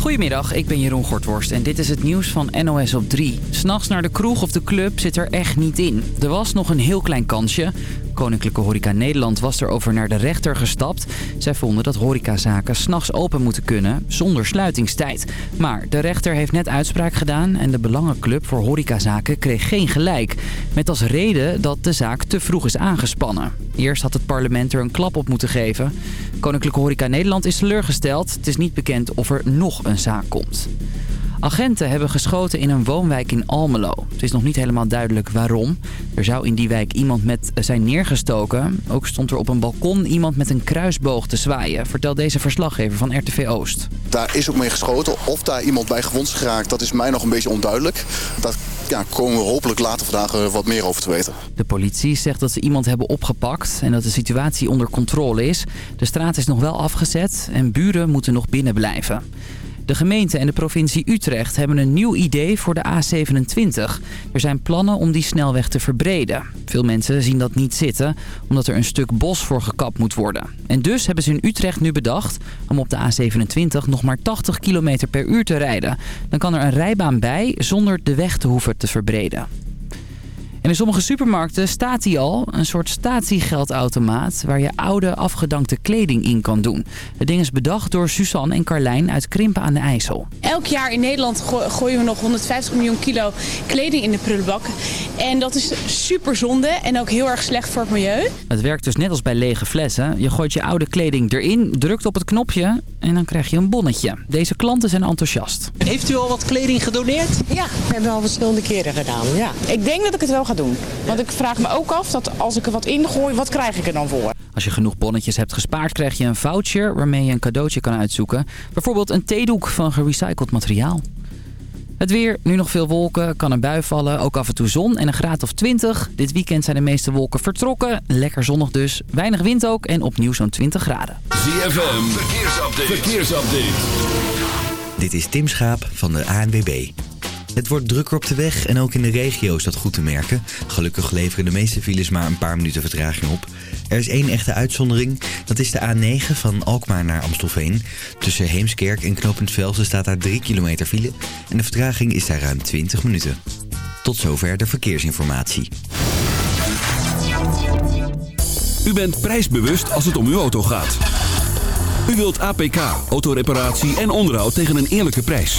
Goedemiddag, ik ben Jeroen Gortworst en dit is het nieuws van NOS op 3. S'nachts naar de kroeg of de club zit er echt niet in. Er was nog een heel klein kansje. Koninklijke Horeca Nederland was erover naar de rechter gestapt. Zij vonden dat horecazaken s'nachts open moeten kunnen, zonder sluitingstijd. Maar de rechter heeft net uitspraak gedaan en de Belangenclub voor Horecazaken kreeg geen gelijk. Met als reden dat de zaak te vroeg is aangespannen. Eerst had het parlement er een klap op moeten geven. Koninklijke Horeca Nederland is teleurgesteld. Het is niet bekend of er nog een zaak komt. Agenten hebben geschoten in een woonwijk in Almelo. Het is nog niet helemaal duidelijk waarom. Er zou in die wijk iemand met zijn neergestoken. Ook stond er op een balkon iemand met een kruisboog te zwaaien. Vertelt deze verslaggever van RTV Oost. Daar is ook mee geschoten. Of daar iemand bij gewond is geraakt, dat is mij nog een beetje onduidelijk. Daar ja, komen we hopelijk later vandaag eh, wat meer over te weten. De politie zegt dat ze iemand hebben opgepakt en dat de situatie onder controle is. De straat is nog wel afgezet en buren moeten nog binnen blijven. De gemeente en de provincie Utrecht hebben een nieuw idee voor de A27. Er zijn plannen om die snelweg te verbreden. Veel mensen zien dat niet zitten, omdat er een stuk bos voor gekapt moet worden. En dus hebben ze in Utrecht nu bedacht om op de A27 nog maar 80 km per uur te rijden. Dan kan er een rijbaan bij zonder de weg te hoeven te verbreden. En in sommige supermarkten staat die al, een soort statiegeldautomaat... waar je oude, afgedankte kleding in kan doen. Het ding is bedacht door Suzanne en Carlijn uit Krimpen aan de IJssel. Elk jaar in Nederland gooien we nog 150 miljoen kilo kleding in de prullenbak. En dat is super zonde en ook heel erg slecht voor het milieu. Het werkt dus net als bij lege flessen. Je gooit je oude kleding erin, drukt op het knopje en dan krijg je een bonnetje. Deze klanten zijn enthousiast. Heeft u al wat kleding gedoneerd? Ja, we hebben al verschillende keren gedaan, ja. Ik denk dat ik het wel ga doen. Want ik vraag me ook af dat als ik er wat in gooi, wat krijg ik er dan voor? Als je genoeg bonnetjes hebt gespaard, krijg je een voucher waarmee je een cadeautje kan uitzoeken. Bijvoorbeeld een theedoek van gerecycled materiaal. Het weer, nu nog veel wolken, kan een bui vallen, ook af en toe zon en een graad of 20. Dit weekend zijn de meeste wolken vertrokken, lekker zonnig dus, weinig wind ook en opnieuw zo'n 20 graden. ZFM, verkeersupdate. verkeersupdate. Dit is Tim Schaap van de ANWB. Het wordt drukker op de weg en ook in de regio is dat goed te merken. Gelukkig leveren de meeste files maar een paar minuten vertraging op. Er is één echte uitzondering. Dat is de A9 van Alkmaar naar Amstelveen. Tussen Heemskerk en Knopend Velsen staat daar 3 kilometer file. En de vertraging is daar ruim 20 minuten. Tot zover de verkeersinformatie. U bent prijsbewust als het om uw auto gaat. U wilt APK, autoreparatie en onderhoud tegen een eerlijke prijs.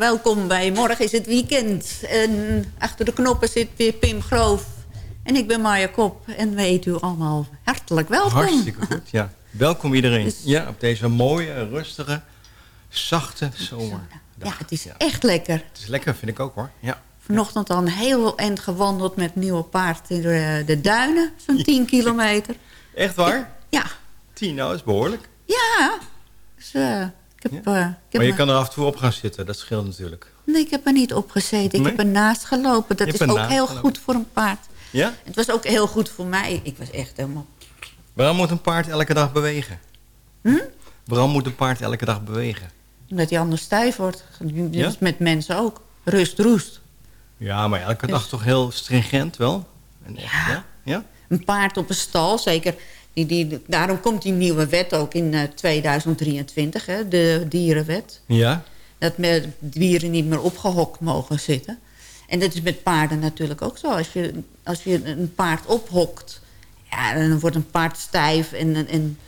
Welkom bij Morgen is het Weekend. En achter de knoppen zit weer Pim Groof. En ik ben Marja Kop. En weet u allemaal hartelijk welkom. Hartstikke goed, ja. Welkom iedereen. Dus- Ja, op deze mooie, rustige, zachte zomer. Ja, het is echt lekker. Het is lekker, vind ik ook hoor. Ja. Vanochtend al een heel eind gewandeld met nieuwe paard in de, de duinen. Zo'n 10 kilometer. Echt waar? Ja. Tien, nou, is behoorlijk. Ja. Dus, eh, ik, heb, eh, ik, heb Maar je me- kan er af en toe op gaan zitten, dat scheelt natuurlijk. nee, ik heb er niet op gezeten. Ik Nee? heb ernaast gelopen. Dat Je is ook heel gelopen. goed voor een paard. Ja? Het was ook heel goed voor mij. Ik was echt helemaal... Waarom moet een paard elke dag bewegen? Hm? Waarom moet een paard elke dag bewegen? Omdat hij anders stijf wordt. Dat Ja? is met mensen ook. Rust, roest. Ja, maar elke Dus- dag toch heel stringent wel? En echt, ja. ja? Een paard op een stal, zeker. Die, die, daarom komt die nieuwe wet ook in eh, 2023, hè, de dierenwet. Ja? Dat me- dieren niet meer opgehokt mogen zitten. En dat is met paarden natuurlijk ook zo. Als je, als je een paard ophokt, ja, dan wordt een paard stijf. En, en,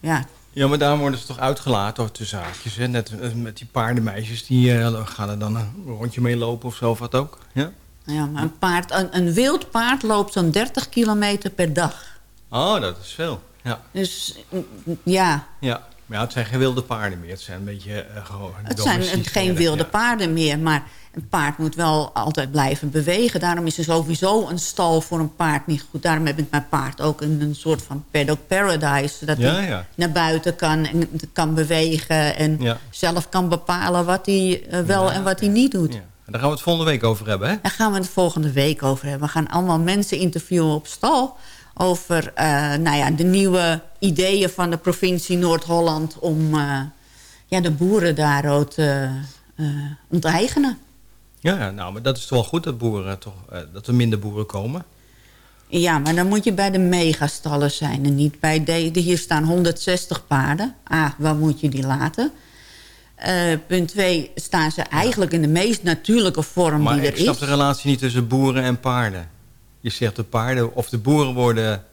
ja, Ja, maar daar worden ze toch uitgelaten, of tussen haakjes. Hè? Net eh, met die paardenmeisjes, die eh, gaan er dan een rondje mee lopen of zo, of wat ook. Ja? ja, maar een, paard, een, een wild paard loopt zo'n 30 kilometer per dag. Oh, dat is veel. Ja. Dus ja, Ja, maar ja, het zijn geen wilde paarden meer. Het zijn een beetje eh, gewoon... Het zijn geen wilde paarden meer, maar een paard moet wel altijd blijven bewegen. Daarom is er sowieso een stal voor een paard niet goed. Daarom heb ik mijn paard ook in een soort van paddock paradise. Zodat Ja, hij ja. naar buiten kan en kan bewegen. En Ja. zelf kan bepalen wat hij eh, wel en wat hij niet doet. En daar gaan we het volgende week over hebben, hè? Daar gaan we het volgende week over hebben. We gaan allemaal mensen interviewen op stal... over eh, nou ja, de nieuwe ideeën van de provincie Noord-Holland... om eh, ja, de boeren daar ook te eh, onteigenen. Ja, nou, maar dat is toch wel goed dat, boeren toch, dat er minder boeren komen. Ja, maar dan moet je bij de megastallen zijn en niet bij de, de- Hier staan 160 paarden. Ah, waar moet je die laten? Punt 2 staan ze eigenlijk in de meest natuurlijke vorm Maar die er ik snap is. de relatie niet tussen boeren en paarden. Je zegt de paarden, of de boeren worden...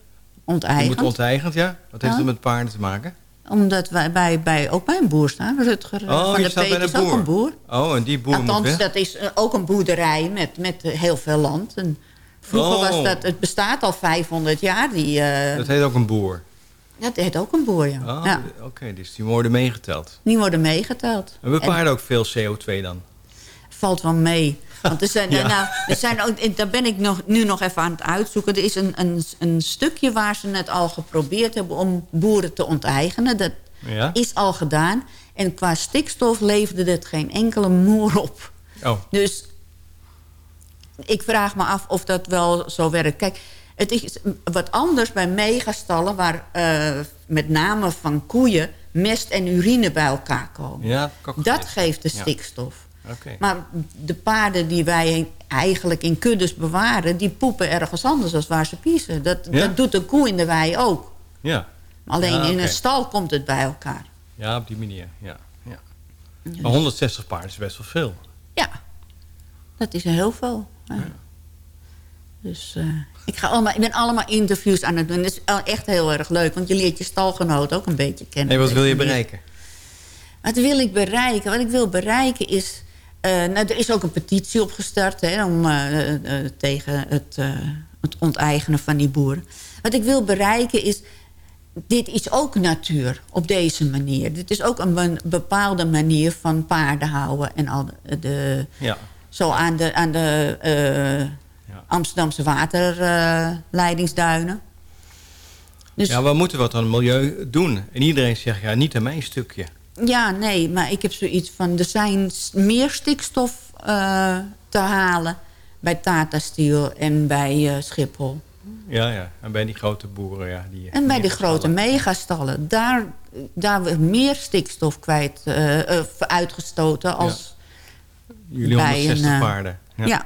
Onteigend. Moeten onteigend, ja? Wat heeft Ja. dat met paarden te maken? Omdat wij bij, bij, ook bij een boer staan. Rutger Oh, van de Peet is ook boer. een boer. Oh, en die boer Althans, dat is eh, ook een boerderij met, met eh, heel veel land. En vroeger Oh. was dat... Het bestaat al 500 jaar. Die, eh, Dat heet ook een boer. dat heet ook een boer, ja. Oh, ja. oké, dus die worden meegeteld. Die worden meegeteld. En- paarden ook veel CO2 dan? valt wel mee. Want er zijn, Ja. nou, er zijn ook, daar ben ik nog, nu nog even aan het uitzoeken. Er is een, een, een stukje waar ze het al geprobeerd hebben om boeren te onteigenen. Dat Ja? is al gedaan. En qua stikstof leverde het geen enkele moer op. Oh, Dus ik vraag me af of dat wel zo werkt. Kijk, het is wat anders bij megastallen... waar eh, met name van koeien mest en urine bij elkaar komen. ja, dat geeft de stikstof. Maar de paarden die wij eigenlijk in kuddes bewaren... die poepen ergens anders dan waar ze piezen. Dat, Ja? dat doet een koe in de wei ook. Ja. Alleen in een stal komt het bij elkaar. ja, op die manier. Ja. Ja. Maar 160 paarden is best wel veel. Ja, dat is heel veel. Ja. Dus eh, ik, ga allemaal, ik ben allemaal interviews aan het doen. Dat is echt heel erg leuk, want je leert je stalgenoot ook een beetje kennen. Hey, wat wil je bereiken? Wat wil ik bereiken? Wat ik wil bereiken is... Eh, nou, er is ook een petitie opgestart hè, om, eh, eh, tegen het, het onteigenen van die boeren. Wat ik wil bereiken is dit is ook natuur op deze manier. Dit is ook een bepaalde manier van paarden houden en al de, ja. zo aan de, aan de ja. Amsterdamse waterleidingsduinen. Dus ja, we moeten wat aan het milieu doen. En iedereen zegt, ja, niet aan mijn stukje. Ja, nee, maar ik heb zoiets van... er zijn meer stikstof eh, te halen bij Tata Steel en bij eh, Schiphol. Ja, ja, en bij die grote boeren. Ja, die en bij die grote megastallen. Daar, daar wordt meer stikstof kwijt, eh, uitgestoten als. Jullie bij 160 een, paarden. Ja. ja.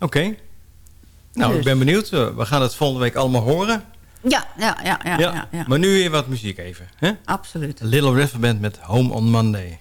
Oké. Nou, dus. ik ben benieuwd. We gaan het volgende week allemaal horen. Ja, ja, ja, ja, ja. ja Maar nu weer wat muziek even. Hè? Absoluut. Little River Band met Home on Monday.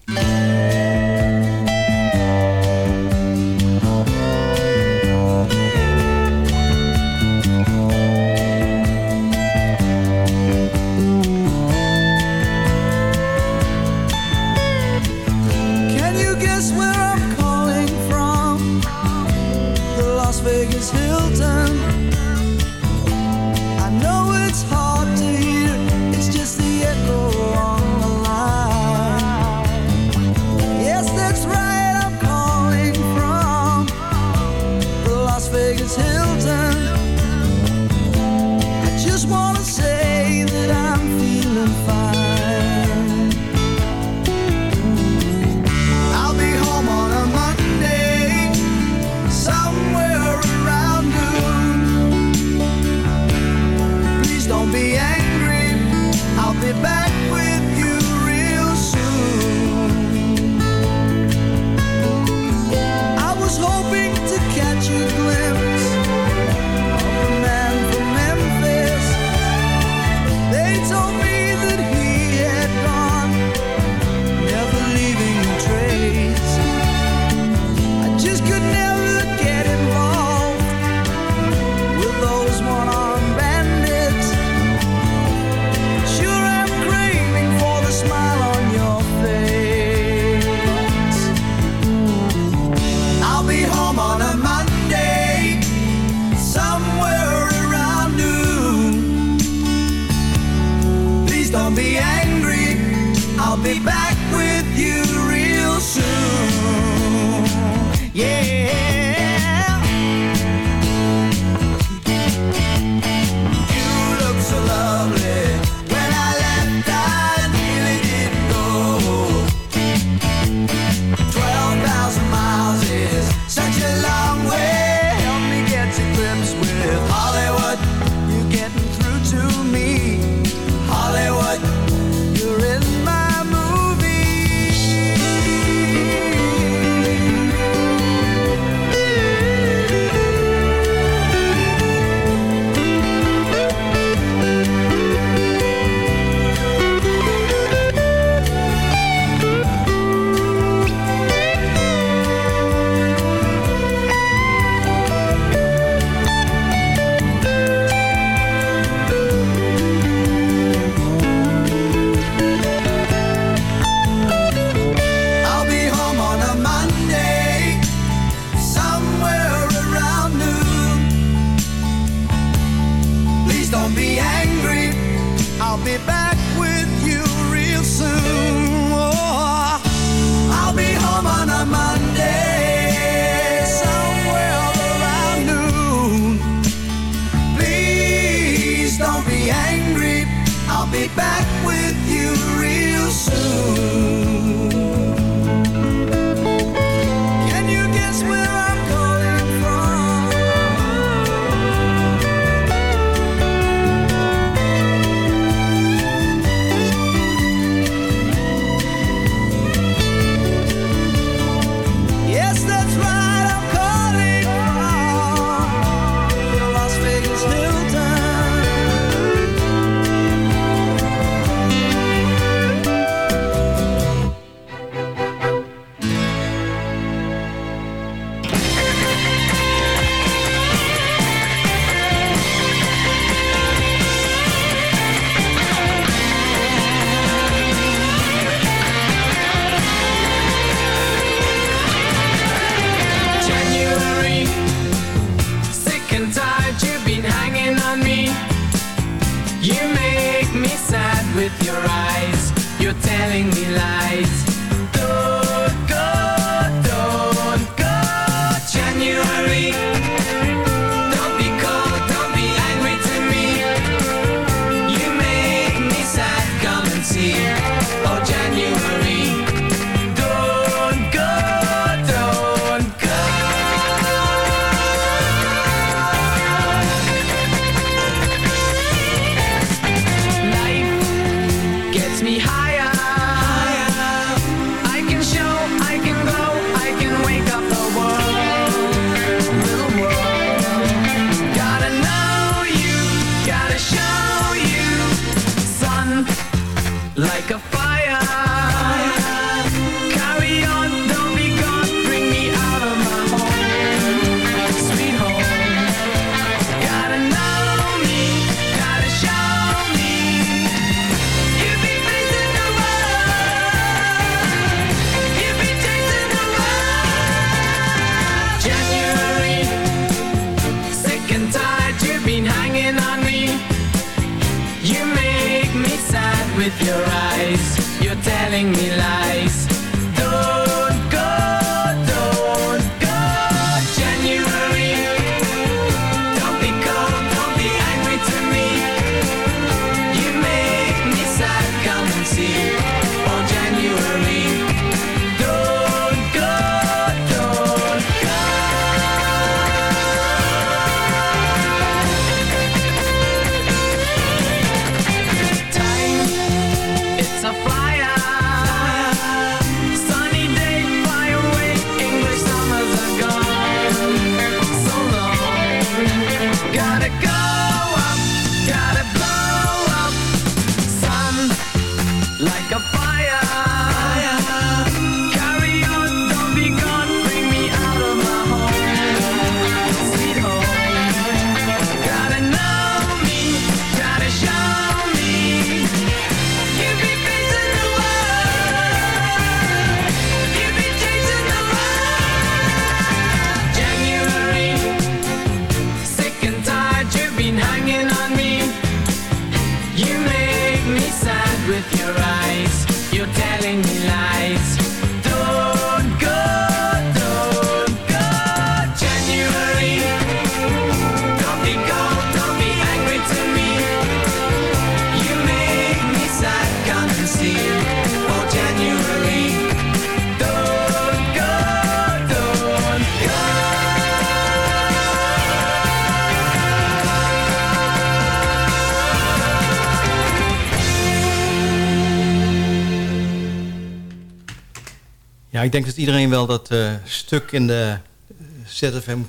Ik denk dat iedereen wel dat eh, stuk in de eh, ZFM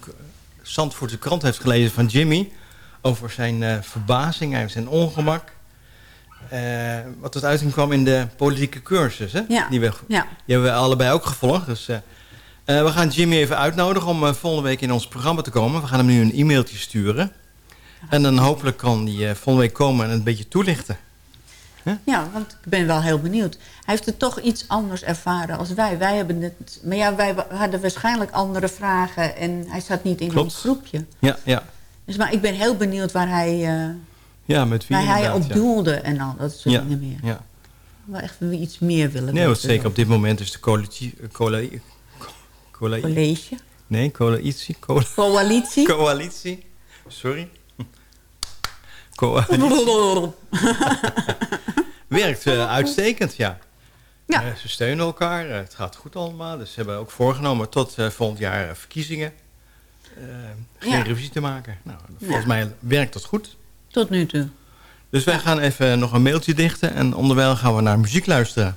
Zandvoortse krant heeft gelezen van Jimmy. Over zijn eh, verbazing en zijn ongemak. Wat tot uiting kwam in de politieke cursus. Hè? Ja, Die, we, ja. die hebben we allebei ook gevolgd. Dus, we gaan Jimmy even uitnodigen om volgende week in ons programma te komen. We gaan hem nu een e-mailtje sturen. En dan hopelijk kan hij volgende week komen en een beetje toelichten. Ja, want ik ben wel heel benieuwd. Hij heeft het toch iets anders ervaren als wij. Wij hebben het... Maar ja, wij hadden waarschijnlijk andere vragen... en hij zat niet in ons groepje. Ja, ja. Dus, maar ik ben heel benieuwd waar hij, eh, ja met wie waar hij op ja. doelde en al dat soort Ja, dingen meer. ja. Wel echt iets meer willen Nee, want zeker op dit moment is de coalitie... Cola, cola, College. Nee, coalitie. Coalitie. coalitie. Sorry. Werkt eh, uitstekend, ja. Ja. Eh, ze steunen elkaar, eh, het gaat goed allemaal. Dus ze hebben ook voorgenomen tot eh, volgend jaar verkiezingen... geen Ja. revisie te maken. Nou, volgens Ja. mij werkt dat goed. Tot nu toe. Dus wij gaan even nog een mailtje dichten... en onderwijl gaan we naar muziek luisteren.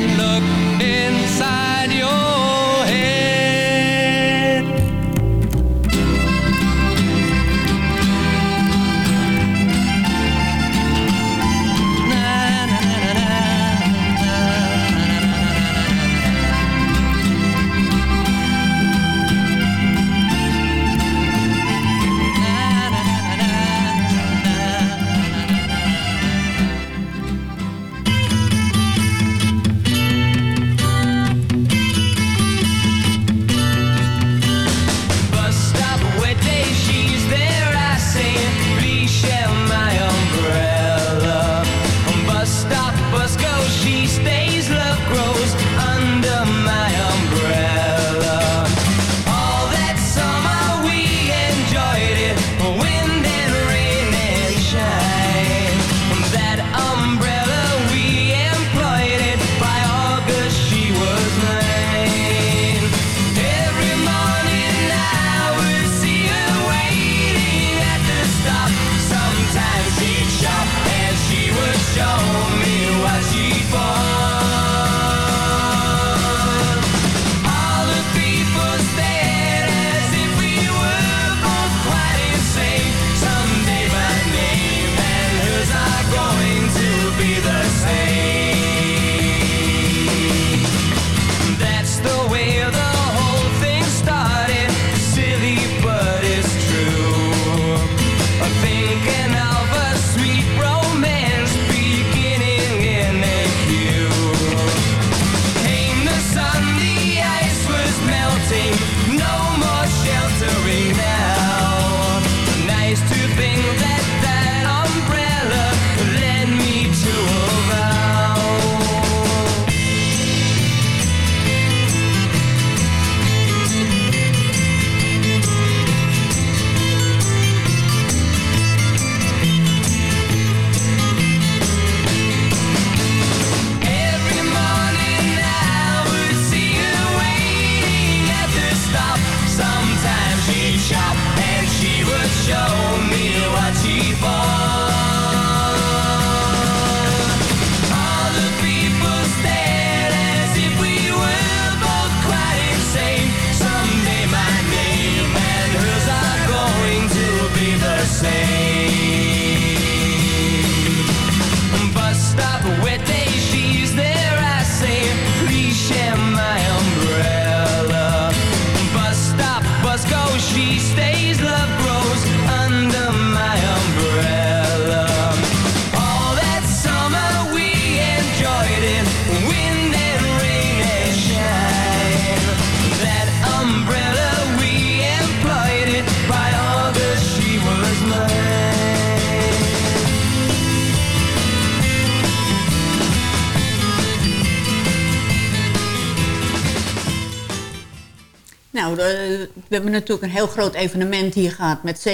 hebben natuurlijk een heel groot evenement hier gehad... met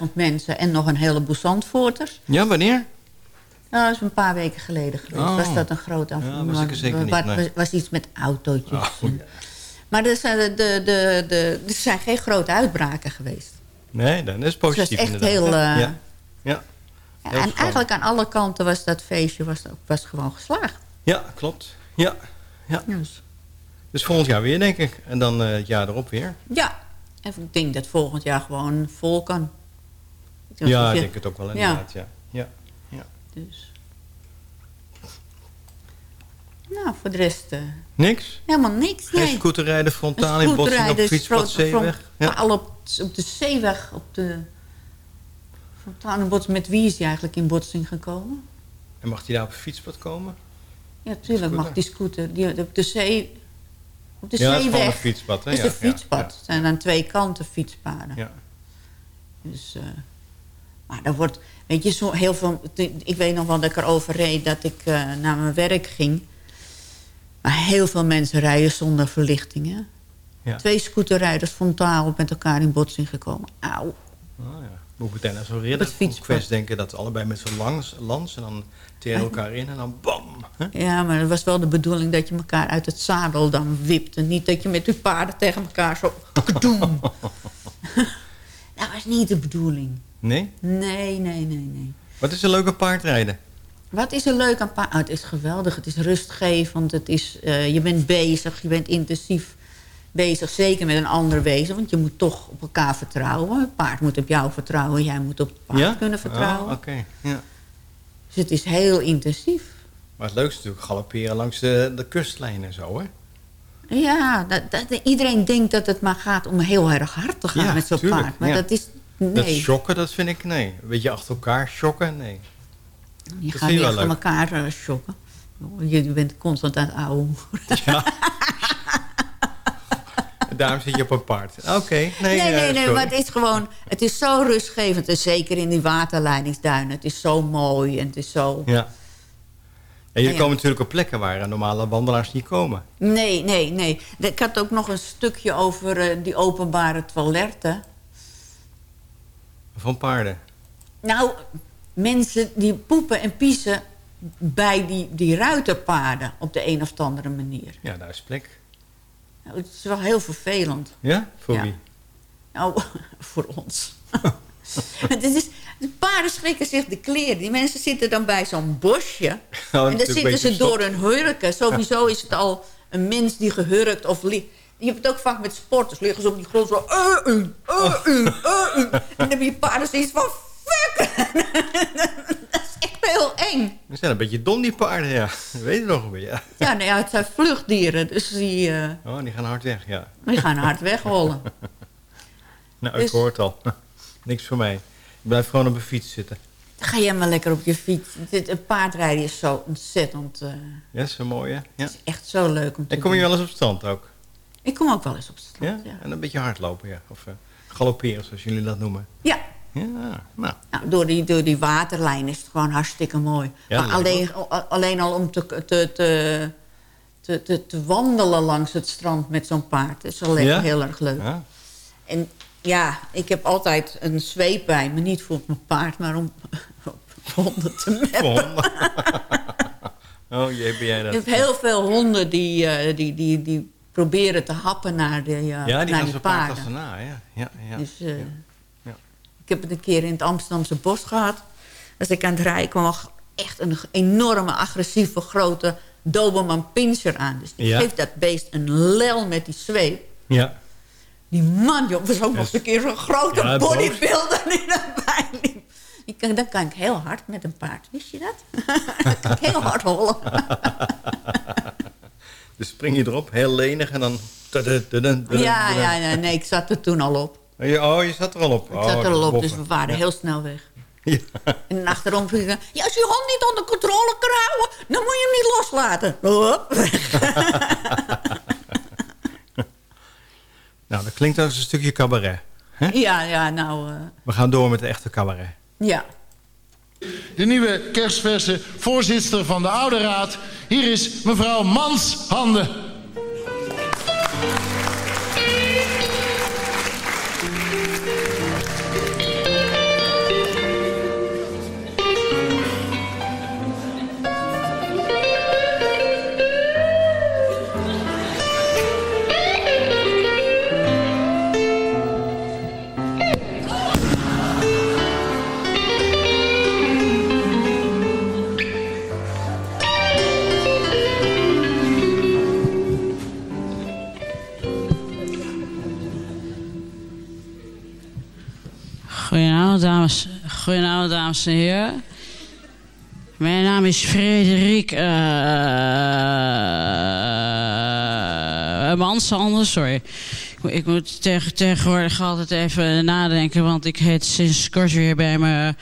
70.000 mensen en nog een heleboel Zandvoorters. Ja, wanneer? Nou, dat is een paar weken geleden geweest. Oh. Was dat een groot Ja, evenement? was ik er zeker niet, nee. was iets met autootjes. Oh, en- Maar er zijn, de, de, de, er zijn geen grote uitbraken geweest. Nee, dan is het Dus positief dat is echt inderdaad. heel... ja. eh, ja. ja. ja, Heel en eigenlijk aan alle kanten was dat feestje was, was gewoon geslaagd. Ja, klopt. Ja. ja. Dus. Dus volgend jaar weer, denk ik. En dan eh, het jaar erop weer. Ja, en ik denk dat volgend jaar gewoon vol kan. Ja, je- ik denk het ook wel inderdaad. Ja. Ja. Ja. Dus. Nou, voor de rest eh, Niks? helemaal niks. Geen Nee. scooterrijden frontaal in botsing op fietspad Zeeweg? Ja. op, op de zeeweg. Op de, frontaal in botsing. Met wie is hij eigenlijk in botsing gekomen? En mag hij daar op een fietspad komen? Ja, tuurlijk mag die scooter. Die, op de zee... Op de Ja, is zeeweg een fietspad, hè? is Ja, een fietspad. Het zijn aan twee kanten fietspaden. Ja. Dus, eh, maar daar wordt, weet je, zo heel veel. Ik weet nog wel dat ik erover reed dat ik eh, naar mijn werk ging. Maar heel veel mensen rijden zonder verlichting. Hè? Ja. Twee scooterrijders frontaal met elkaar in botsing gekomen. Auw. Oh, ja. Moet ik meteen aan zo'n het ridder fietspad. quest denken dat allebei met zo'n langs, lans en dan tegen elkaar in en dan bam. Hè? Ja, maar het was wel de bedoeling dat je elkaar uit het zadel dan wipte. Niet dat je met je paarden tegen elkaar zo... kadoem. dat was niet de bedoeling. Nee? Nee, nee, nee, nee. Wat is een leuke paardrijden? Wat is er leuk aan paard? het is geweldig, het is rustgevend, het is, eh, je bent bezig, je bent intensief bezig. Zeker met een ander wezen, want je moet toch op elkaar vertrouwen. Het paard moet op jou vertrouwen, jij moet op het paard ja? kunnen vertrouwen. Oh, Oké, ja. Dus het is heel intensief. Maar het leukste is natuurlijk galopperen langs de, de kustlijn en zo, hè? Ja, dat, dat, iedereen denkt dat het maar gaat om heel erg hard te gaan Ja, met zo'n paard. Maar ja. dat is, nee. Dat shocken, dat vind ik nee. Een beetje achter elkaar shocken, nee. je dat gaat je niet achter leuk. elkaar eh, shocken. Je bent constant aan het ouwen. En daarom zit je op een paard. Oké, nee. Nee, eh, nee, nee, sorry. maar het is gewoon... Het is zo rustgevend. En zeker in die waterleidingsduinen. Het is zo mooi en het is zo... Ja. En je ja. komt natuurlijk op plekken waar normale wandelaars niet komen. Nee, nee, nee. Ik had ook nog een stukje over eh, die openbare toiletten. Van paarden. Nou, mensen die poepen en piezen bij die, die ruiterpaarden op de een of andere manier. Ja, daar is plek. Nou, het is wel heel vervelend. Ja? Voor Ja. wie? Nou, voor ons. het is, de paarden schrikken zich de kleren. Die mensen zitten dan bij zo'n bosje. en dan zitten ze door hun hurken. Sowieso is het al een mens die gehurkt of ligt. Je hebt het ook vaak met sporters. Liggen ze op die grond zo... Uh, uh, uh, uh, uh, uh. En dan hebben je paarden zoiets van... Fuck! is echt heel eng. Ze zijn een beetje dom, die paarden, ja. Dat weet je nog een beetje. Ja. Ja, nou ja, het zijn vluchtdieren. Dus die, eh, Oh, die gaan hard weg, ja. die gaan hard wegrollen. Nou, ik Dus- hoor het al. Niks voor mij. Ik blijf gewoon op een fiets zitten. Dan ga je maar lekker op je fiets. Dit, een paardrijden is zo ontzettend... eh, Ja, zo mooi, hè? Ja. echt zo leuk om te En kom je wel eens op het strand ook? Ik kom ook wel eens op het strand, Ja? ja. En een beetje hardlopen, ja. Of eh, galopperen, zoals jullie dat noemen. Ja. Ja, nou. Nou, door, die, door die waterlijn is het gewoon hartstikke mooi. Ja, maar alleen, alleen al om te, te, te, te, te, wandelen langs het strand met zo'n paard. is Ja? heel erg leuk. Ja. En ja, ik heb altijd een zweep bij me. Niet voor mijn paard, maar om honden te meppen. oh jee, ben jij dat? hebt heel veel honden die, eh, die, die, die proberen te happen naar, de, ja, ja, die naar gaan die zo paard paarden. achterna, ja. ja, ja. Dus, eh, Ja. Ik heb het een keer in het Amsterdamse bos gehad. Als ik aan het rijden kwam, echt een enorme, agressieve, grote Doberman pinscher aan. Dus die Ja. geeft dat beest een lel met die zweep. ja. Die man, joh, was ook nog eens een keer zo'n grote ja, bodybuilder die erbij liep. Kan, dan kan ik heel hard met een paard. Wist je dat? dan kan ik heel hard hollen. Dus spring je erop, heel lenig en dan... ja, ja, ja, nee, ik zat er toen al op. Oh, je- Oh, je zat er al op. Ik oh, zat er dat al op, dus we waren Ja. heel snel weg. Ja. En achterom ging ik, ja, als je hond niet onder controle kan houden, dan moet je hem niet loslaten. Nou, dat klinkt als een stukje cabaret. Ja, ja, nou, eh, We gaan door met de echte cabaret. ja. De nieuwe kerstverse voorzitter van de Oude Raad. Hier is mevrouw Manshanden. Goedenavond, dames, goedenavond, dames en heren. Mijn naam is Frederik uh, sorry. Ik, moet- tegenwoordig altijd even nadenken, want ik heet sinds kort weer bij mijn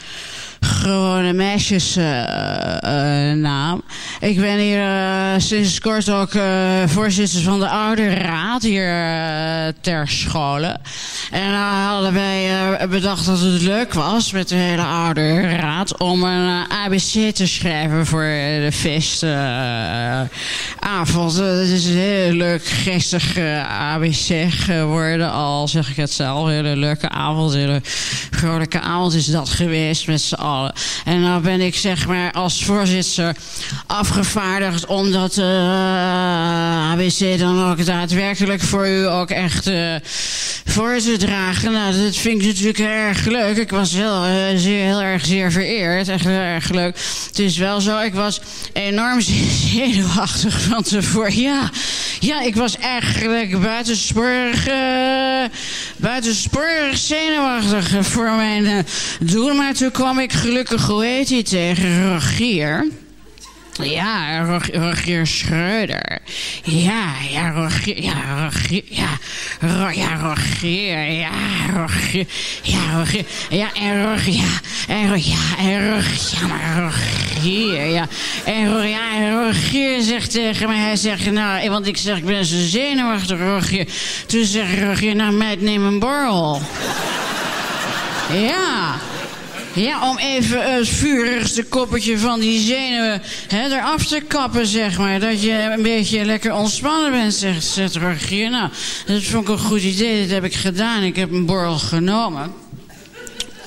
gewone meisjesnaam. ik ben hier eh, sinds kort ook eh, voorzitter van de ouderraad hier eh, ter schole. En dan hadden wij eh, bedacht dat het leuk was met de hele ouderraad om een eh, ABC te schrijven voor eh, de feestavond. Het is een hele leuk, geestig eh, ABC geworden, al zeg ik het zelf. Een hele leuke avond, een hele vrolijke avond is dat geweest met z'n allen. En dan ben ik zeg maar als voorzitter afgevaardigd om dat eh, ABC dan ook daadwerkelijk voor u ook echt eh, voor te dragen. Nou, dat vind ik natuurlijk erg leuk. Ik was wel eh, zeer, heel erg zeer vereerd. Echt heel erg leuk. Het is wel zo, ik was enorm zenuwachtig van tevoren. Ja, ja ik was eigenlijk buitensporig, eh buitensporig zenuwachtig voor mijn doel. Maar toen kwam ik gelukkig, hoe heet hij, tegen Rogier. Ja, Rog- Rogier Schreuder. Ja, ja, Rogier, ja, Rogier, ja, Ro, ja, Rogier, ja, Rogier, ja, Rogier, ja, en Rogier, ja, en Ro, ja, en Rogier, ja, Rogier, ja, en Ro, ja, en Rogier zegt tegen mij, hij zegt, nou, want ik zeg, ik ben zo zenuwachtig, Rogier. Toen zegt Rogier, nou, meid, neem een borrel. Ja. Ja, om even het vurigste koppertje van die zenuwen hè, eraf te kappen, zeg maar. Dat je een beetje lekker ontspannen bent, zegt, zegt. Nou, dat vond ik een goed idee, dat heb ik gedaan. Ik heb een borrel genomen.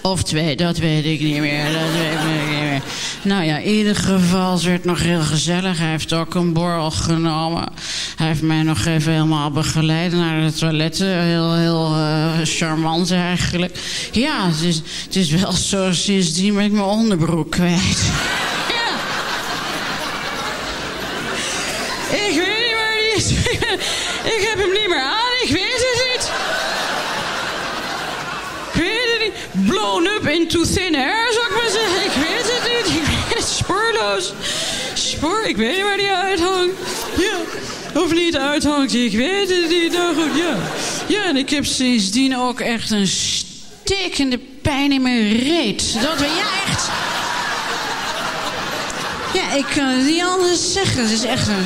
Of twee, dat weet ik niet meer. Dat weet ik niet meer. Nou ja, in ieder geval, werd nog heel gezellig. Hij heeft ook een borrel genomen. Hij heeft mij nog even helemaal begeleid naar de toiletten. Heel, heel eh, charmant eigenlijk. Ja, het is, het is wel zo, sindsdien ben ik mijn onderbroek kwijt. Ja. Ik weet niet waar die is. ik heb hem niet meer aan, ik weet het niet. Ik weet het niet. Blown up into thin air, zou ik maar zeggen. Ik weet het niet. Ik spoorloos. Spoor, ik weet niet waar die uithangt. Ja. Of niet uithangt, ik weet het niet. Nou goed, ja. Ja, en ik heb sindsdien ook echt een stekende pijn in mijn reet. Dat we, ja, echt. Ja, ik kan het niet anders zeggen. Het is echt een...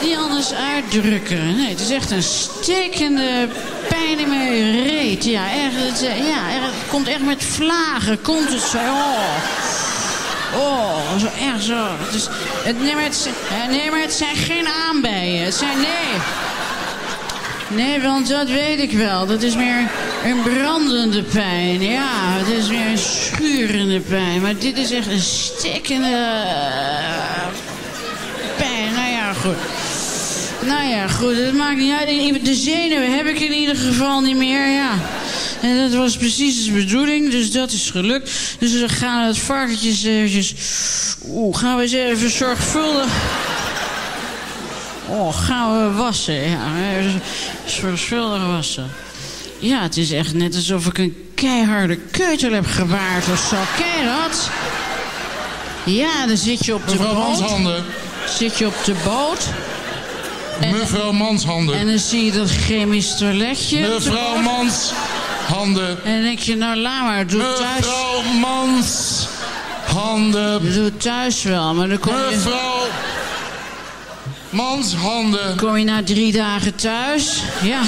niet anders uitdrukken. Nee, het is echt een stekende pijn in mijn reet. Ja, echt, het, eh, ja, het komt echt met vlagen. Komt het zo. Oh. Oh, zo echt zo. Het is, het, nee, maar het, eh, het zijn geen aanbijen. Het zijn, nee. Nee, want dat weet ik wel. Dat is meer een brandende pijn. Ja, het is meer een schurende pijn. Maar dit is echt een stikkende eh, pijn. Nou ja, goed. Nou ja, goed. Het maakt niet uit. De zenuwen heb ik in ieder geval niet meer, ja. En dat was precies de bedoeling, dus dat is gelukt. Dus we gaan het varkentje eventjes... Oeh, gaan we eens even zorgvuldig... Oh, gaan we wassen, ja. Zorgvuldig wassen. Ja, het is echt net alsof ik een keiharde keutel heb gewaard of zo. Ken je dat? Ja, dan zit je op de Mevrouw boot. Zit je op de boot. Mevrouw Manshanden. En dan zie je dat chemisch toiletje. Mevrouw. Manshanden. En dan denk je, nou laat maar, doe thuis. Mevrouw Manshanden. Doe thuis wel, maar dan kom je... Mevrouw Manshanden. Kom je na drie dagen thuis, ja.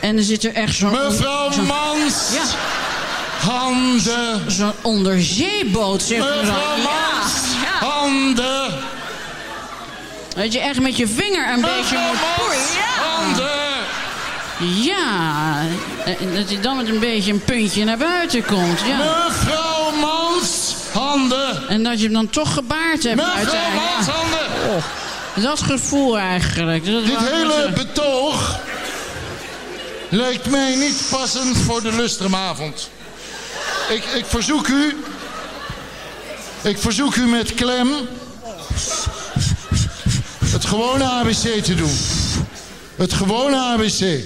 En dan zit er echt zo'n... Mevrouw zo'n- Mans. Ja. Handen. Zo'n onderzeeboot, zeg maar. Mevrouw Mans. ja. Handen. Dat je echt met je vinger een beetje Mevrouw moet poeien. Mans. Ja. Handen. Ja, en dat je dan met een beetje een puntje naar buiten komt. Ja. Mevrouw Mans. Handen. En dat je hem dan toch gebaard hebt Mevrouw uiteindelijk. Mans. Ja. Handen. Dat gevoel eigenlijk. Dat Dit hele betoog lijkt mij niet passend voor de lustrumavond. Ik, ik verzoek u, ik verzoek u met klem het gewone ABC te doen. Het gewone ABC.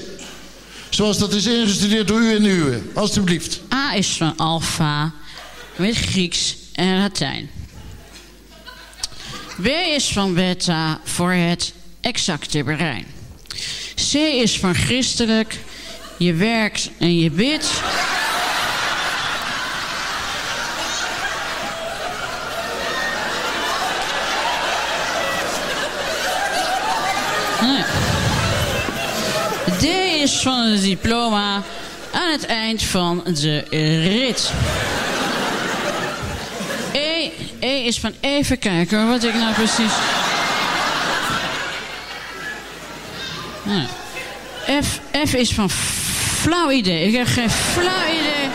Zoals dat is ingestudeerd door u en uwe. Alsjeblieft. A, is van alfa met Grieks en Latijn. B is van beta voor het exacte brein. C is van christelijk. Je werkt en je bidt. Van het diploma aan het eind van de rit. E, e is van even kijken wat ik nou precies... Nou, F, F is van flauw idee. Ik heb geen flauw idee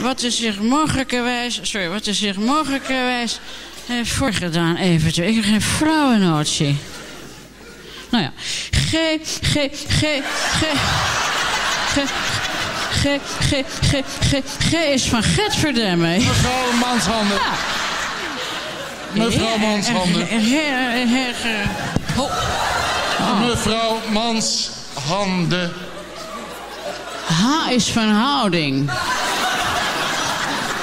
wat er zich mogelijkerwijs... Sorry, wat er zich mogelijkerwijs heeft voorgedaan eventueel. Ik heb geen flauwe notie. Nou ja. G, G, G, G... G, G, G, G, G, G is van Getverdemme. Mevrouw Manshanden. Mevrouw Manshanden. Mevrouw Manshanden. H is van houding.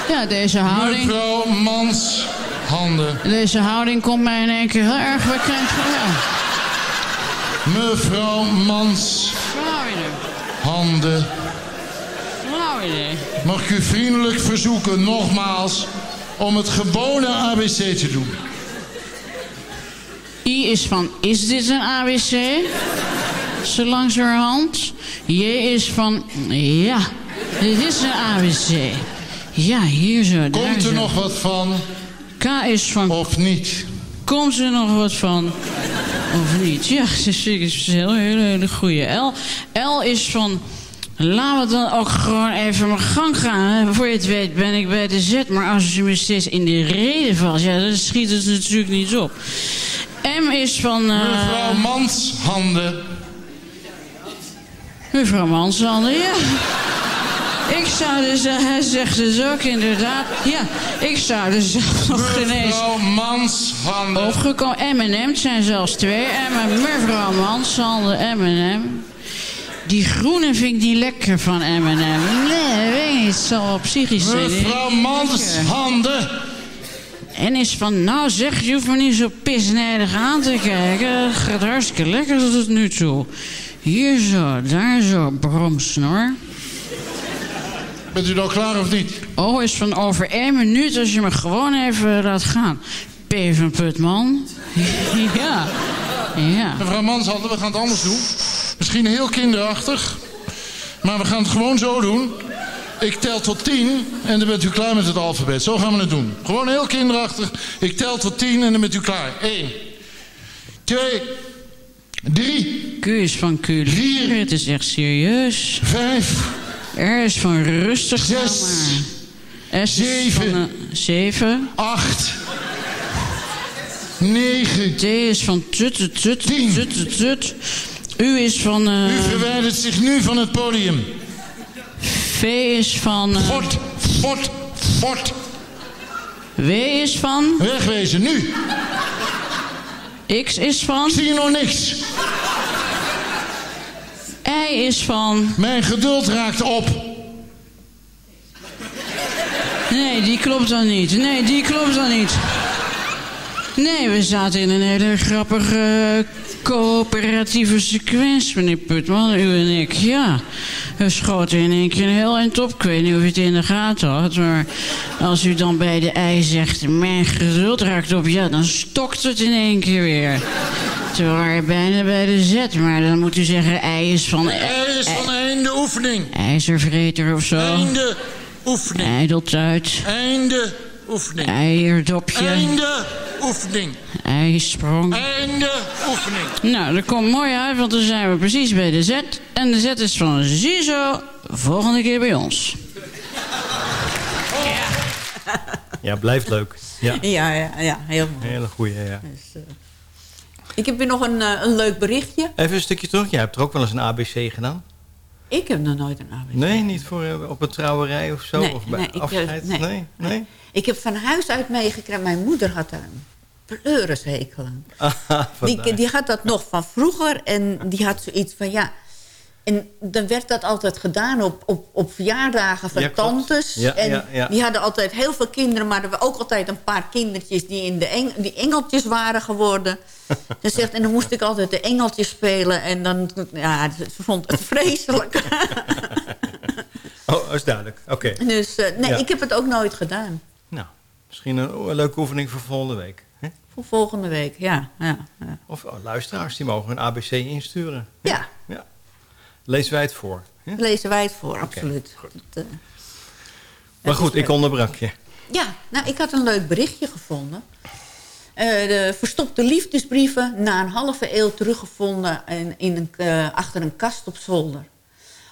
Ja, deze houding... Mevrouw Manshanden. Deze houding komt mij in één keer heel erg bekend voor. Ja. Mevrouw Mans. Handen. Idee. Mag ik u vriendelijk verzoeken nogmaals om het gewone ABC te doen? I is van, is dit een ABC? Zo langzamerhand. J is van, ja, dit is een ABC. Ja, hier zo, daar Komt er nog wat van? K is van... Of niet? Komt er nog wat van? Of niet? Ja, dat is een hele, hele, hele goeie. L, L is van... Laten we dan ook gewoon even mijn gang gaan. Hè. Voor je het weet ben ik bij de Z. Maar als je me steeds in de reden valt... Ja, dan schiet het natuurlijk niet op. M is van... eh, Mevrouw Manshanden. Mevrouw Manshanden, ja. Ik zou dus... eh, hij zegt dus ook inderdaad... Ja, ik zou dus zelf nog ineens... Mevrouw Manshanden. Opgekomen. M&M het zijn zelfs twee M. Mevrouw Manshanden, M&M. Die groene vind ik niet lekker van M&M. Nee, weet ik niet. Het zal wel psychisch zijn. Mevrouw Manshanden. En is van, nou zeg, je hoeft me niet zo pisnijdig aan te kijken. Het gaat hartstikke lekker tot het nu toe. Hier zo, daar zo, bromsnor. Bent u nou klaar of niet? Oh, is van over één minuut als je me gewoon even laat gaan. P van Putman. ja. Ja. Mevrouw Manshanden, we gaan het anders doen. Misschien heel kinderachtig. Maar we gaan het gewoon zo doen. Ik tel tot tien en dan bent u klaar met het alfabet. Zo gaan we het doen. Gewoon heel kinderachtig. Ik tel tot tien en dan bent u klaar. Eén. Twee. Drie. Q is van Vier. Het is echt serieus. Vijf. R is van rustig. Zes. S is Zeven. van... eh, zeven. Acht. Negen. T is van tut, tut, tut, tut, tut, tut. U is van... eh, U verwijdert zich nu van het podium. V is van... eh, Fort, fort, fort. W is van... Wegwezen, nu. X is van... Zie je nog niks? Y is van... Mijn geduld raakt op. Nee, die klopt dan niet. Nee, die klopt dan niet. Nee, we zaten in een hele grappige coöperatieve sequentie, meneer Putman, u en ik. Ja, we schoten in één keer een heel eind op. Ik weet niet of u het in de gaten had, maar als u dan bij de ei zegt... mijn geduld raakt op, ja, dan stokt het in één keer weer. Toen waren we bijna bij de Z, maar dan moet u zeggen... ei is van... Er is van einde oefening. IJzervreter of zo. Einde oefening. Ijdeltuit. Einde oefening. Eierdopje. Einde oefening. IJsprong. Einde oefening. Nou, dat komt mooi uit, want dan zijn we precies bij de Z. En de Z is van Ziezo. Volgende keer bij ons. Ja, blijft leuk. Ja. Ja, ja, ja heel mooi. Hele goeie, ja. Dus, eh, ik heb weer nog een, eh, een leuk berichtje. Even een stukje terug. Jij hebt er ook wel eens een ABC gedaan? Ik heb nog nooit een ABC. Nee, niet voor, eh, op een trouwerij of zo? Nee, of bij nee, ik, eh, afscheid? nee, nee, nee? Ik heb van huis uit meegekregen. Mijn moeder had daar een pleurishekel aan. Aha, Die, die had dat nog van vroeger. En die had zoiets van, ja... En dan werd dat altijd gedaan op, op, op verjaardagen van Ja, tantes. Ja, en ja, die hadden altijd heel veel kinderen... maar er waren ook altijd een paar kindertjes die, in de eng, die engeltjes waren geworden. Dan zegt, en dan moest ik altijd de engeltjes spelen. En dan, ja, ze vond het vreselijk. Oh, dat is duidelijk. Oké. dus eh, nee, ik heb het ook nooit gedaan. Nou, misschien een, leuke oefening voor volgende week. Hè? Voor volgende week, ja. ja, ja. Of oh, luisteraars, die mogen een ABC insturen. Ja. Ja. Lezen wij het voor. hè? Lezen wij het voor, absoluut. Eh, Maar goed, ik onderbrak je. Ja, nou, ik had een leuk berichtje gevonden. Eh, de verstopte liefdesbrieven na een halve eeuw teruggevonden in, in een, eh, achter een kast op zolder.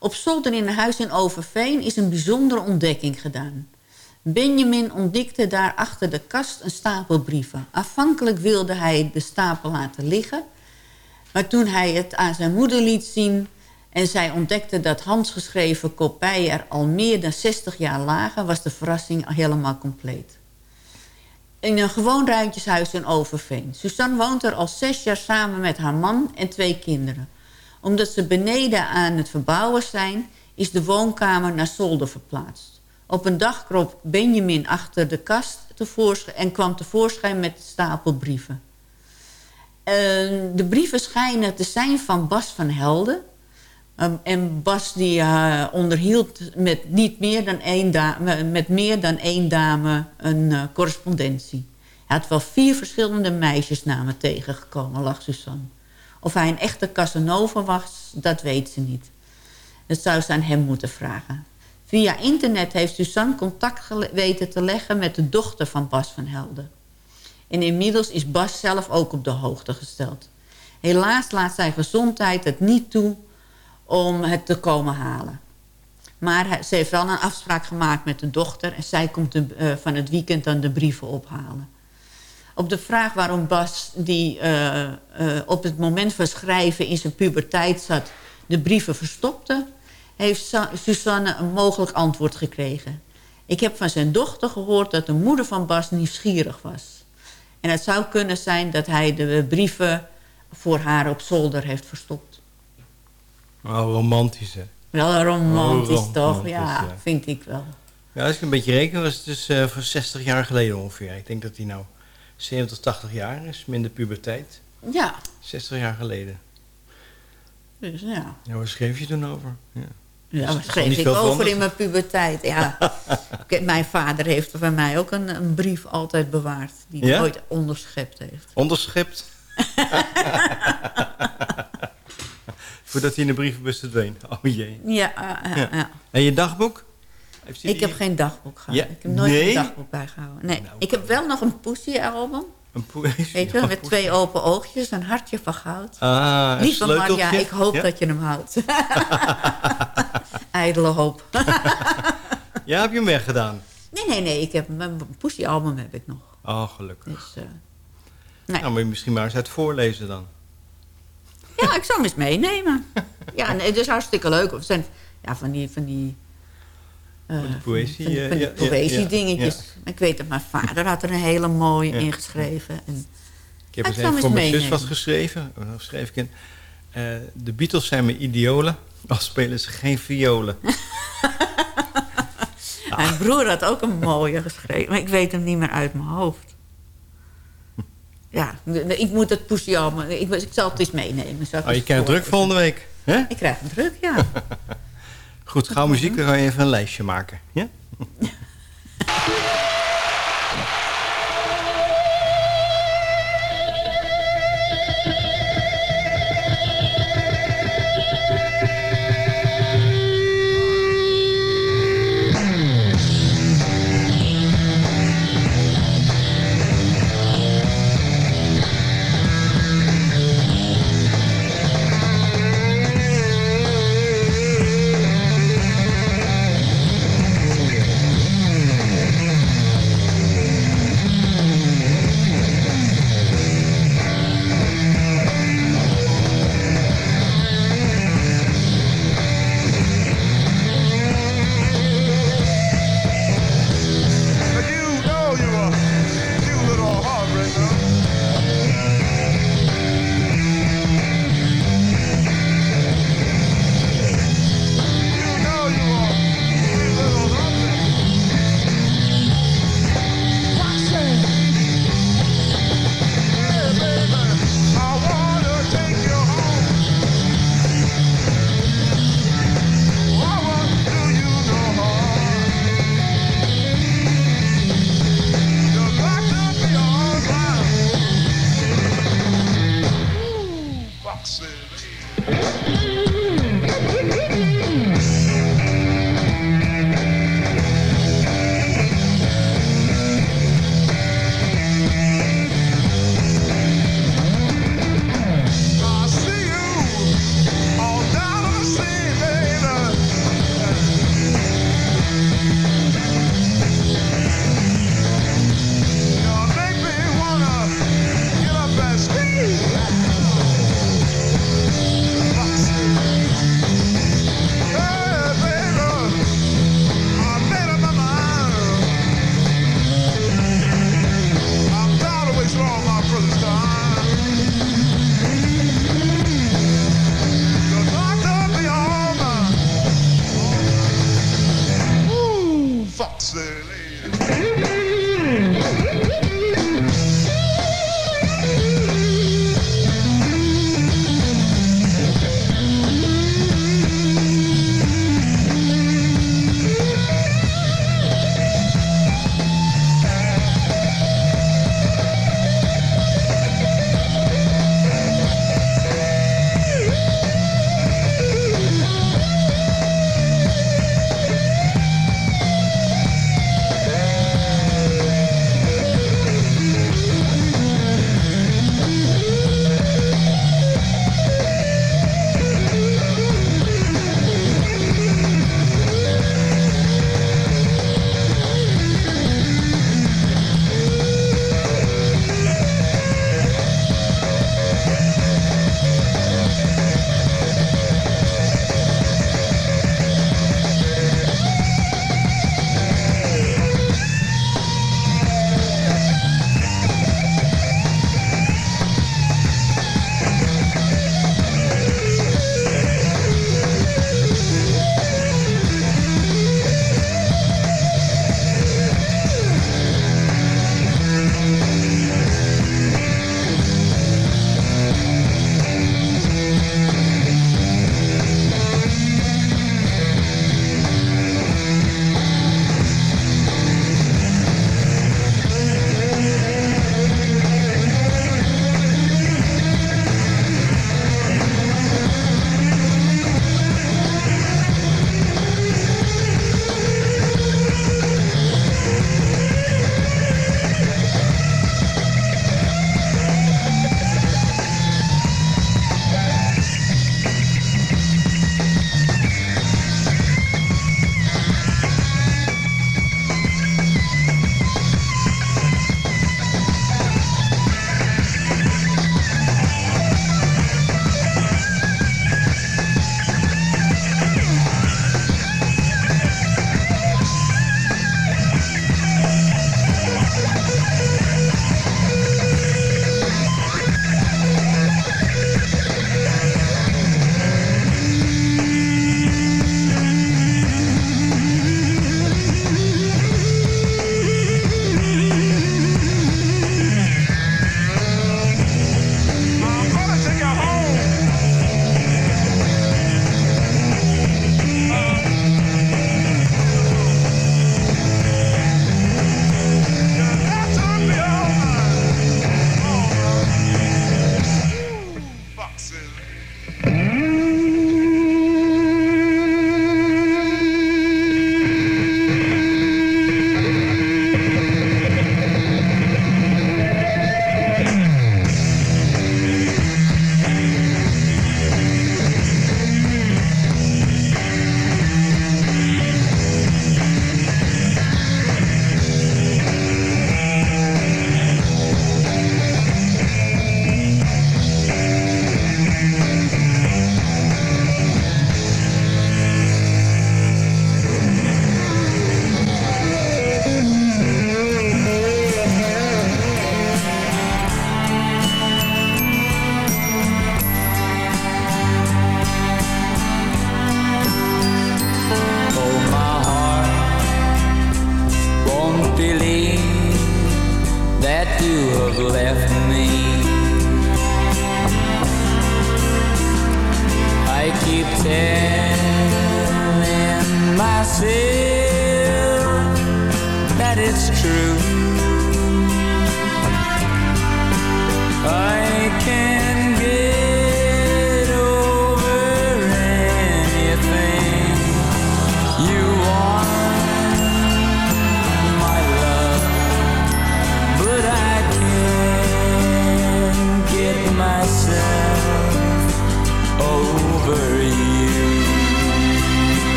Op zolder in een huis in Overveen is een bijzondere ontdekking gedaan. Benjamin ontdekte daar achter de kast een stapel brieven. Afhankelijk wilde hij de stapel laten liggen. Maar toen hij het aan zijn moeder liet zien... en zij ontdekte dat handgeschreven kopijen er al meer dan 60 jaar lagen... was de verrassing helemaal compleet. In een gewoon ruimtjeshuis in Overveen. Suzanne woont er al zes jaar samen met haar man en twee kinderen. Omdat ze beneden aan het verbouwen zijn... is de woonkamer naar zolder verplaatst. Op een dag kroop Benjamin achter de kast en kwam tevoorschijn met een stapel brieven. Eh, de brieven schijnen te zijn van Bas van Helden. En Bas die eh, onderhield met, niet meer dan één dame, met meer dan één dame een eh, correspondentie. Hij had wel vier verschillende meisjesnamen tegengekomen, lag Suzanne. Of hij een echte Casanova was, dat weet ze niet. Dat zou ze aan hem moeten vragen. Via internet heeft Suzanne contact weten te leggen met de dochter van Bas van Helden. En inmiddels is Bas zelf ook op de hoogte gesteld. Helaas laat zijn gezondheid het niet toe om het te komen halen. Maar ze heeft wel een afspraak gemaakt met de dochter... en zij komt eh, van het weekend dan de brieven ophalen. Op de vraag waarom Bas, die eh, eh, op het moment van schrijven in zijn puberteit zat... de brieven verstopte, heeft Suzanne een mogelijk antwoord gekregen. Ik heb van zijn dochter gehoord dat de moeder van Bas nieuwsgierig was. En het zou kunnen zijn dat hij de brieven voor haar op zolder heeft verstopt. Oh, romantisch hè. Wel romantisch Oh, toch? romantisch, Ja, ja. vind ik wel. Ja, als ik een beetje reken, was het dus eh voor 60 jaar geleden ongeveer. Ik denk dat hij nou 70, 80 jaar is, minder puberteit. Ja, 60 jaar geleden. dus ja. Ja, waar schreef je toen over? Ja, Ja, schreef ik over in mijn puberteit? Ja. Mijn vader heeft van mij ook een, een brief altijd bewaard... die hij Ja? nooit onderschept heeft. Onderschept. Voordat hij in de brievenbus verdween. Oh jee. Ja, eh, ja. En je dagboek? Heeft Ik heb geen dagboek gehouden. Ja, Ik heb nooit nee? een dagboek bijgehouden. Nee, ik heb wel nog een Poesie-album. Een poëzie. Weet je wel, met twee open oogjes, een hartje van goud. Ah, Lieve Maria, sleuteltje. ik hoop dat je hem houdt. Ijdele hoop. Ja, heb je hem weggedaan? nee, nee, nee. Ik heb, mijn Poesie-album heb ik nog. Oh, gelukkig. Dus, eh, nee. Nou, moet je misschien maar eens uit voorlezen dan. Ja, ik zal hem eens meenemen. Ja, nee, het is hartstikke leuk. Het zijn ja, van die... Van die eh, Van die poëzie, van, eh, van die ja, ja. Ik weet dat mijn vader had er een hele mooie ingeschreven. En, Ik heb eens hem voor mijn zus wat geschreven. Oh, Dat schreef ik in. Eh, de Beatles zijn mijn idiolen. Al spelen ze geen violen. Mijn broer had ook een mooie geschreven. Maar ik weet hem niet meer uit mijn hoofd. Ja, ik moet het poesie allemaal... Ik, ik zal het eens meenemen. Zal Oh, je krijgt druk volgende week. Hè? Ik krijg hem druk, ja. Goed, gauw muziek, dan ga je even een lijstje maken. Ja?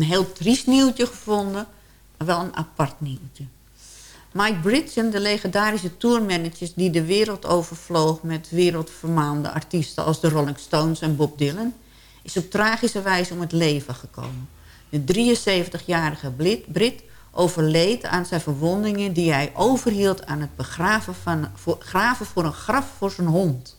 een heel triest nieuwtje gevonden. Maar wel een apart nieuwtje. Mike Bridgen, de legendarische tourmanager die de wereld overvloog... met wereldvermaande artiesten als de Rolling Stones en Bob Dylan... is op tragische wijze om het leven gekomen. De 73-jarige Brit, overleed aan zijn verwondingen... die hij overhield aan het begraven van, voor, graven voor een graf voor zijn hond.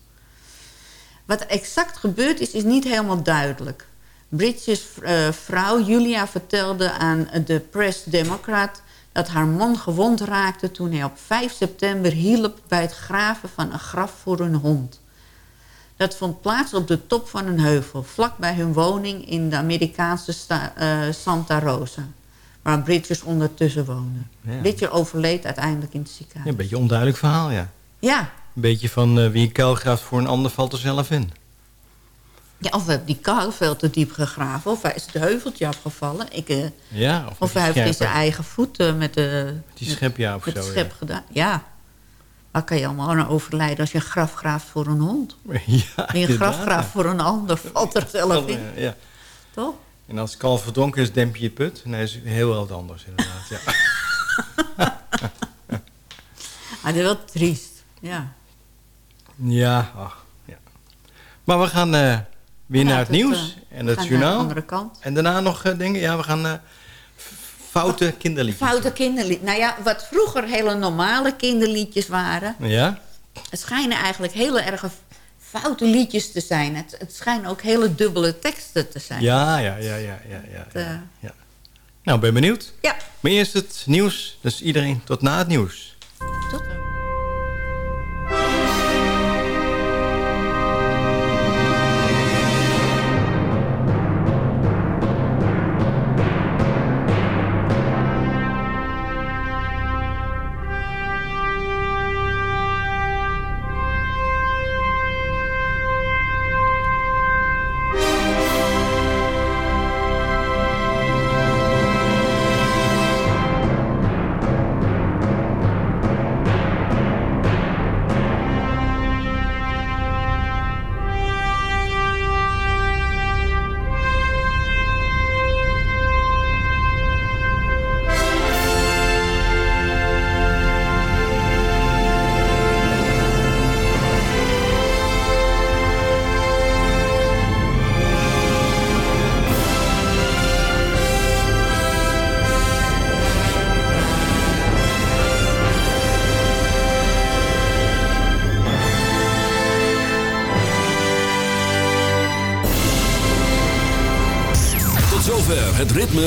Wat exact gebeurd is, is niet helemaal duidelijk. Bridges eh, vrouw Julia vertelde aan de Press Democrat... dat haar man gewond raakte toen hij op 5 september hielp... bij het graven van een graf voor hun hond. Dat vond plaats op de top van een heuvel... vlak bij hun woning in de Amerikaanse eh, Santa Rosa... waar Bridges ondertussen woonde. Ja. Bridges overleed uiteindelijk in het ziekenhuis. Ja, een beetje een onduidelijk verhaal, ja. Ja, Een beetje van eh, wie een kuil graaft voor een ander valt er zelf in. Ja, of we hebben die kuil veel te diep gegraven. Of hij is het heuveltje afgevallen. Ik, eh, Ja, of of, met die hij heeft in zijn eigen voeten met de... die schep, ja, of met zo, schep ja. gedaan. Ja. Waar kan je allemaal aan overlijden als je een graf graaft voor een hond? Ja, Wie een inderdaad, graf graaft voor een ander, valt er zelf in. Ja, ja. Toch? En als het kalf verdronken is, demp je je put. Nee, is heel wat anders inderdaad. Ja. Maar dat is wel triest. Ja. Ja, ach, ja. Maar we gaan eh, weer naar het, het, nieuws eh, en het gaan naar de journaal. andere kant. En daarna nog eh, dingen. Ja, we gaan eh, foute kinderliedjes. Foute kinderliedjes. Nou ja, wat vroeger hele normale kinderliedjes waren... Ja? Het schijnen eigenlijk hele erg foute liedjes te zijn. Het, het schijnen ook hele dubbele teksten te zijn. Ja, ja, ja, ja, ja, ja, Het, ja. Nou, ben benieuwd. Ja. Maar eerst het nieuws. Dus iedereen tot na het nieuws. Tot Tot